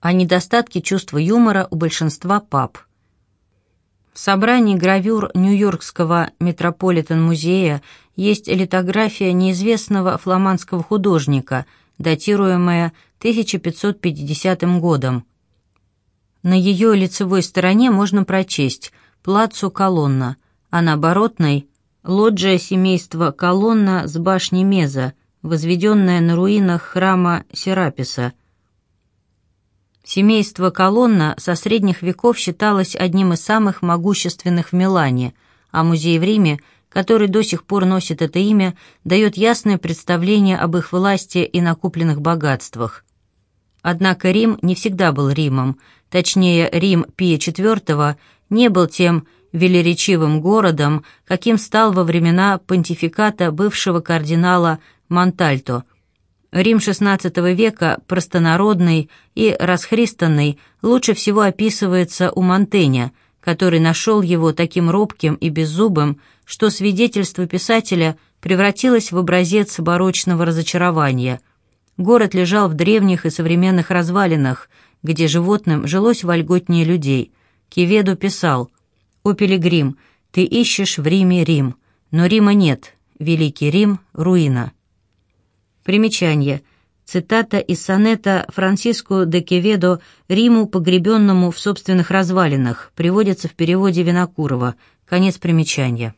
а недостатки чувства юмора у большинства пап. В собрании гравюр Нью-Йоркского Метрополитен-музея есть литография неизвестного фламандского художника, датируемая 1550 годом. На ее лицевой стороне можно прочесть «Плацу колонна», а на оборотной – лоджия семейства колонна с башней Меза, возведенная на руинах храма Сераписа. Семейство колонна со средних веков считалось одним из самых могущественных в Милане, а музей в Риме, который до сих пор носит это имя, дает ясное представление об их власти и накопленных богатствах. Однако Рим не всегда был Римом, точнее, Рим Пия IV не был тем велеречивым городом, каким стал во времена понтификата бывшего кардинала Монтальто. Рим XVI века, простонародный и расхристанный, лучше всего описывается у Монтэня, который нашел его таким робким и беззубым, что свидетельство писателя превратилось в образец барочного разочарования. Город лежал в древних и современных развалинах, где животным жилось вольготнее людей. Киведу писал «О, Пилигрим, ты ищешь в Риме Рим, но Рима нет, Великий Рим — руина». Примечание. Цитата из сонета Франциско де Кеведо «Риму, погребенному в собственных развалинах», приводится в переводе Винокурова. Конец примечания.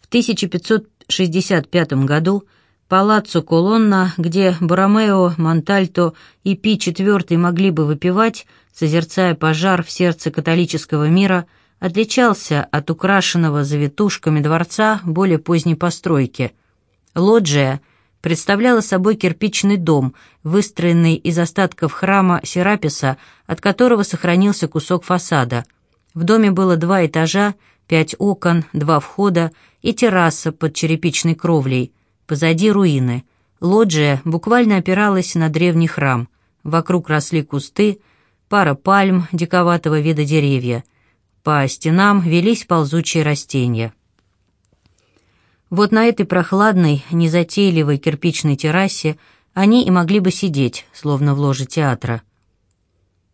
В 1565 году Палаццо Колонна, где Боромео, Монтальто и Пи IV могли бы выпивать, созерцая пожар в сердце католического мира, отличался от украшенного завитушками дворца более поздней постройки. Лоджия представляла собой кирпичный дом, выстроенный из остатков храма Сераписа, от которого сохранился кусок фасада. В доме было два этажа, пять окон, два входа и терраса под черепичной кровлей – Позади руины. Лоджия буквально опиралась на древний храм. Вокруг росли кусты, пара пальм диковатого вида деревья. По стенам велись ползучие растения. Вот на этой прохладной, незатейливой кирпичной террасе они и могли бы сидеть, словно в ложе театра.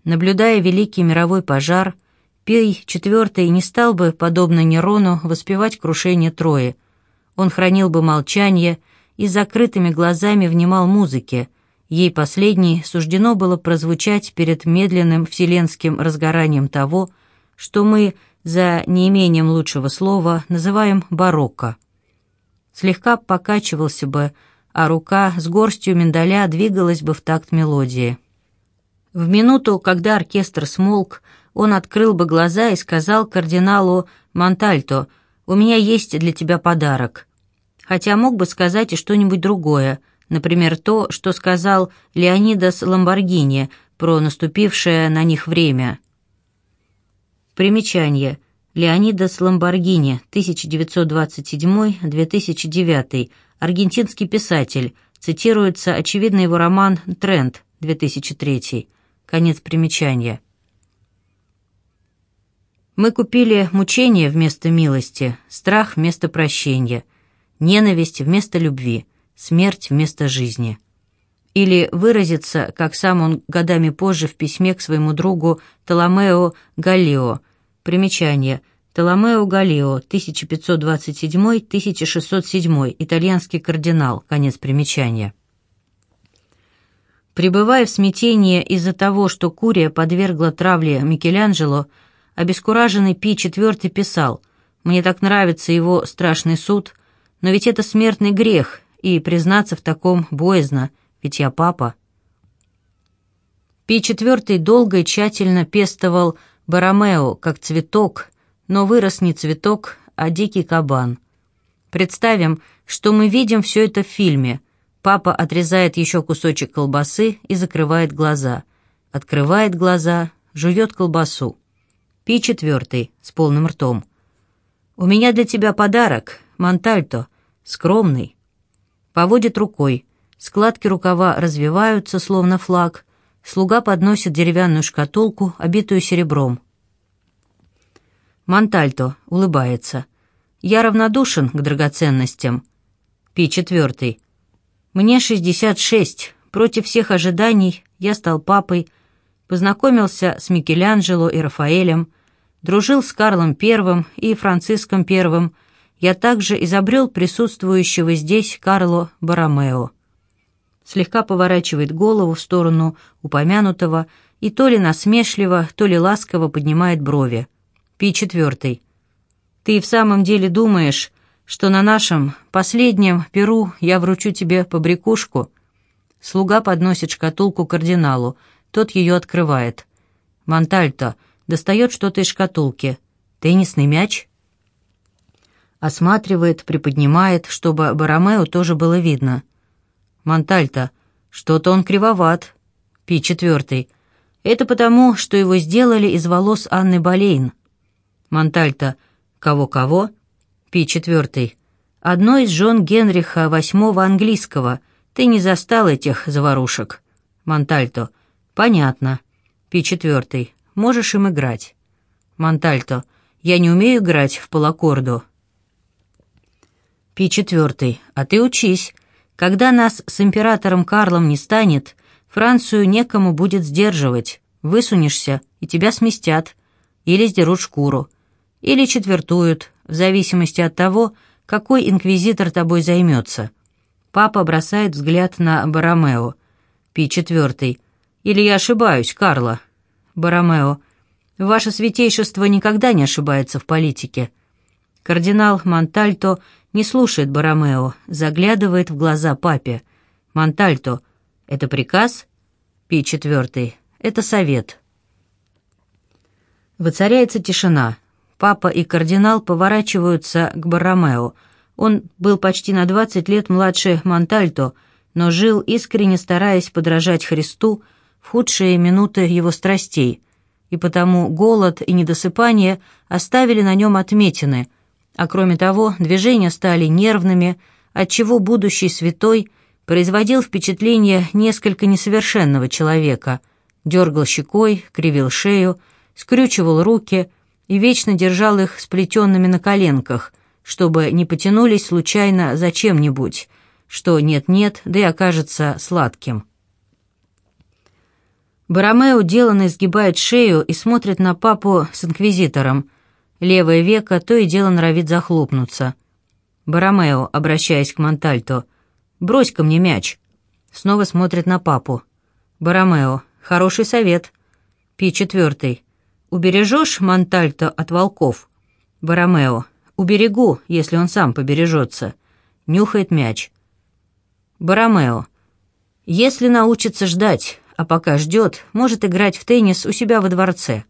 Наблюдая великий мировой пожар, Пей IV не стал бы, подобно Нерону, воспевать крушение Трои – он хранил бы молчание и закрытыми глазами внимал музыке. Ей последней суждено было прозвучать перед медленным вселенским разгоранием того, что мы, за неимением лучшего слова, называем барокко. Слегка покачивался бы, а рука с горстью миндаля двигалась бы в такт мелодии. В минуту, когда оркестр смолк, он открыл бы глаза и сказал кардиналу Монтальто — у меня есть для тебя подарок». Хотя мог бы сказать и что-нибудь другое, например, то, что сказал Леонидас Ламборгини про наступившее на них время. Примечание. Леонидас Ламборгини, 1927-2009, аргентинский писатель, цитируется очевидно его роман «Тренд», 2003. Конец примечания. Мы купили мучение вместо милости, страх вместо прощения, ненависть вместо любви, смерть вместо жизни. Или выразиться, как сам он годами позже в письме к своему другу Толомео Галлио. Примечание. Толомео Галлио, 1527-1607, итальянский кардинал, конец примечания. Пребывая в смятении из-за того, что Курия подвергла травле Микеланджело, Обескураженный Пи IV писал, «Мне так нравится его страшный суд, но ведь это смертный грех, и признаться в таком боязно, ведь я папа». Пи IV долго и тщательно пестовал Баромео как цветок, но вырос не цветок, а дикий кабан. Представим, что мы видим все это в фильме. Папа отрезает еще кусочек колбасы и закрывает глаза. Открывает глаза, жует колбасу. Пи четвертый, с полным ртом. «У меня для тебя подарок, Монтальто, скромный». Поводит рукой. Складки рукава развиваются, словно флаг. Слуга подносит деревянную шкатулку, обитую серебром. Монтальто улыбается. «Я равнодушен к драгоценностям». Пи четвертый. «Мне шестьдесят шесть, Против всех ожиданий я стал папой, познакомился с Микеланджело и Рафаэлем, дружил с Карлом I и Франциском I, я также изобрел присутствующего здесь Карло Баромео. Слегка поворачивает голову в сторону упомянутого и то ли насмешливо, то ли ласково поднимает брови. Пи четвертый. Ты в самом деле думаешь, что на нашем последнем перу я вручу тебе побрякушку?» Слуга подносит шкатулку кардиналу, тот ее открывает. Монтальто достает что-то из шкатулки. «Теннисный мяч?» Осматривает, приподнимает, чтобы Баромео тоже было видно. «Монтальто, что-то он кривоват». Пи четвертый. «Это потому, что его сделали из волос Анны Болейн». Монтальто. «Кого-кого?» Пи четвертый. «Одно из жен Генриха VIII английского. Ты не застал этих заварушек». Монтальто. «Понятно». Пи четвертый. «Можешь им играть». Монтальто. «Я не умею играть в полаккорду». Пи четвертый. «А ты учись. Когда нас с императором Карлом не станет, Францию некому будет сдерживать. Высунешься, и тебя сместят. Или сдерут шкуру. Или четвертуют, в зависимости от того, какой инквизитор тобой займется. Папа бросает взгляд на Баромео. Пи четвертый. Или я ошибаюсь, Карло? Баромео. Ваше святейшество никогда не ошибается в политике. Кардинал Монтальто не слушает Баромео, заглядывает в глаза папе. Монтальто. Это приказ? Пи четвертый. Это совет. Воцаряется тишина. Папа и кардинал поворачиваются к Барромео. Он был почти на 20 лет младше Монтальто, но жил, искренне стараясь подражать Христу в худшие минуты его страстей, и потому голод и недосыпание оставили на нем отметины, а кроме того движения стали нервными, отчего будущий святой производил впечатление несколько несовершенного человека, дергал щекой, кривил шею, скрючивал руки — и вечно держал их сплетенными на коленках, чтобы не потянулись случайно за чем-нибудь, что нет-нет, да и окажется сладким. Баромео деланно изгибает шею и смотрит на папу с инквизитором. Левое веко то и дело норовит захлопнуться. Баромео, обращаясь к Монтальто, «Брось ко мне мяч». Снова смотрит на папу. Баромео, «Хороший совет». Пи четвертый. Убережешь Монтальто от волков? Баромео. Уберегу, если он сам побережется. Нюхает мяч. Баромео. Если научится ждать, а пока ждет, может играть в теннис у себя во дворце.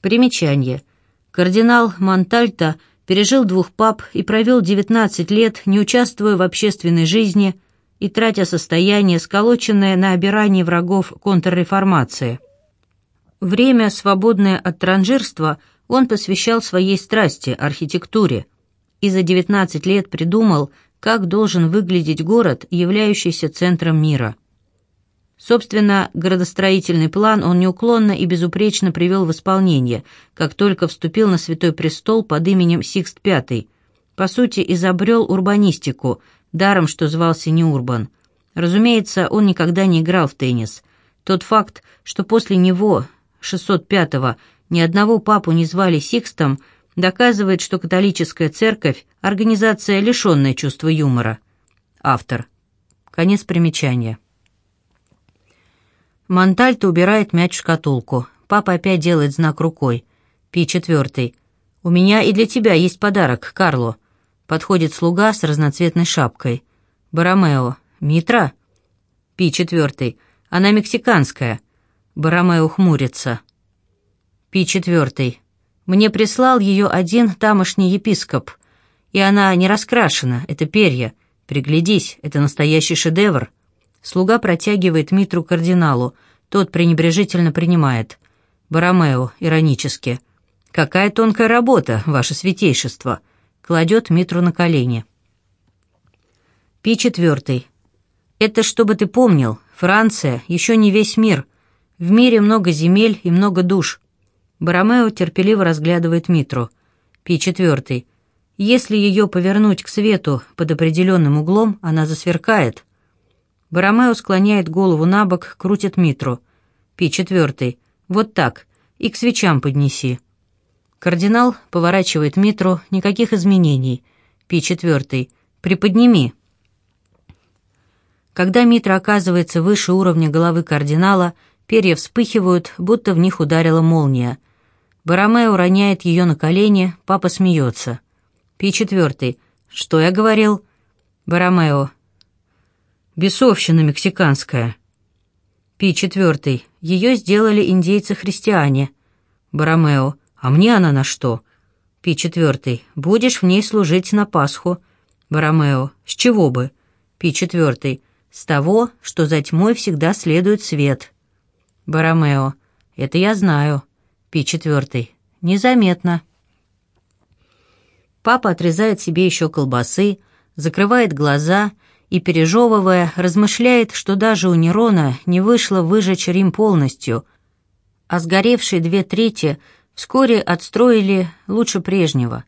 Примечание. Кардинал Монтальто пережил двух пап и провел 19 лет, не участвуя в общественной жизни и тратя состояние, сколоченное на обирании врагов контрреформации. Время, свободное от транжирства, он посвящал своей страсти, архитектуре, и за 19 лет придумал, как должен выглядеть город, являющийся центром мира. Собственно, городостроительный план он неуклонно и безупречно привел в исполнение, как только вступил на Святой Престол под именем Сикст V. По сути, изобрел урбанистику, даром, что звался не Урбан. Разумеется, он никогда не играл в теннис. Тот факт, что после него 605-го ни одного папу не звали Сикстом, доказывает, что католическая церковь – организация, лишенная чувства юмора. Автор. Конец примечания. Монтальто убирает мяч в шкатулку. Папа опять делает знак рукой. Пи четвертый. «У меня и для тебя есть подарок, Карло». Подходит слуга с разноцветной шапкой. «Баромео. Митра?» Пи четвертый. «Она мексиканская». Баромео хмурится. Пи четвертый. Мне прислал ее один тамошний епископ, и она не раскрашена, это перья. Приглядись, это настоящий шедевр. Слуга протягивает Митру кардиналу, тот пренебрежительно принимает. Баромео, иронически. «Какая тонкая работа, ваше святейшество!» Кладет Митру на колени. Пи четвертый. «Это чтобы ты помнил, Франция еще не весь мир», в мире много земель и много душ. Баромео терпеливо разглядывает Митру. Пи четвертый. Если ее повернуть к свету под определенным углом, она засверкает. Баромео склоняет голову на бок, крутит митру. Пи четвертый. Вот так. И к свечам поднеси. Кардинал поворачивает митру, никаких изменений. Пи четвертый. Приподними. Когда митра оказывается выше уровня головы кардинала, перья вспыхивают, будто в них ударила молния. Баромео роняет ее на колени, папа смеется. Пи четвертый. Что я говорил? Баромео. Бесовщина мексиканская. Пи четвертый. Ее сделали индейцы-христиане. Баромео. А мне она на что? Пи четвертый. Будешь в ней служить на Пасху. Баромео. С чего бы? Пи четвертый. С того, что за тьмой всегда следует свет. Баромео. Это я знаю. Пи четвертый. Незаметно. Папа отрезает себе еще колбасы, закрывает глаза и, пережевывая, размышляет, что даже у Нерона не вышло выжечь Рим полностью, а сгоревшие две трети вскоре отстроили лучше прежнего.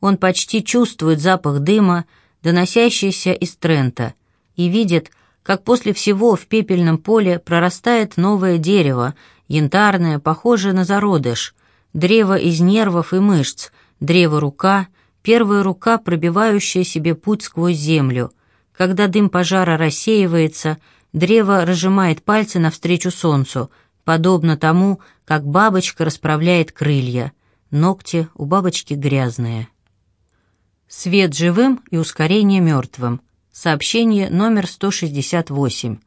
Он почти чувствует запах дыма, доносящийся из Трента, и видит, как после всего в пепельном поле прорастает новое дерево, янтарное, похожее на зародыш, древо из нервов и мышц, древо-рука, первая рука, пробивающая себе путь сквозь землю. Когда дым пожара рассеивается, древо разжимает пальцы навстречу солнцу, подобно тому, как бабочка расправляет крылья. Ногти у бабочки грязные. Свет живым и ускорение мертвым. Сообщение номер 168.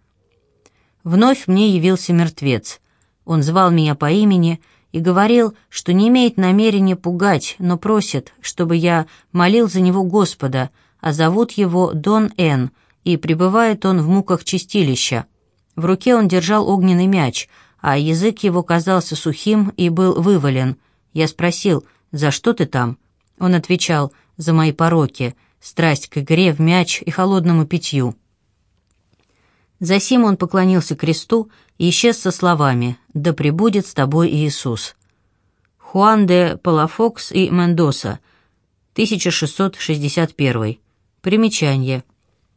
Вновь мне явился мертвец. Он звал меня по имени и говорил, что не имеет намерения пугать, но просит, чтобы я молил за него Господа, а зовут его Дон Н, и пребывает он в муках чистилища. В руке он держал огненный мяч, а язык его казался сухим и был вывален. Я спросил, «За что ты там?» Он отвечал, «За мои пороки, страсть к игре в мяч и холодному питью». Засим он поклонился кресту и исчез со словами «Да пребудет с тобой Иисус». Хуан де Палафокс и Мендоса, 1661. Примечание.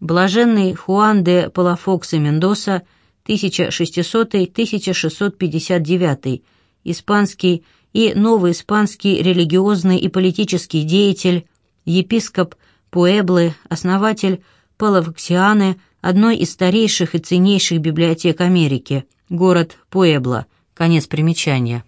Блаженный Хуан де Палафокс и Мендоса, 1600-1659, испанский и новоиспанский религиозный и политический деятель, епископ Пуэблы, основатель Палафоксианы – одной из старейших и ценнейших библиотек Америки, город Пуэбло, конец примечания.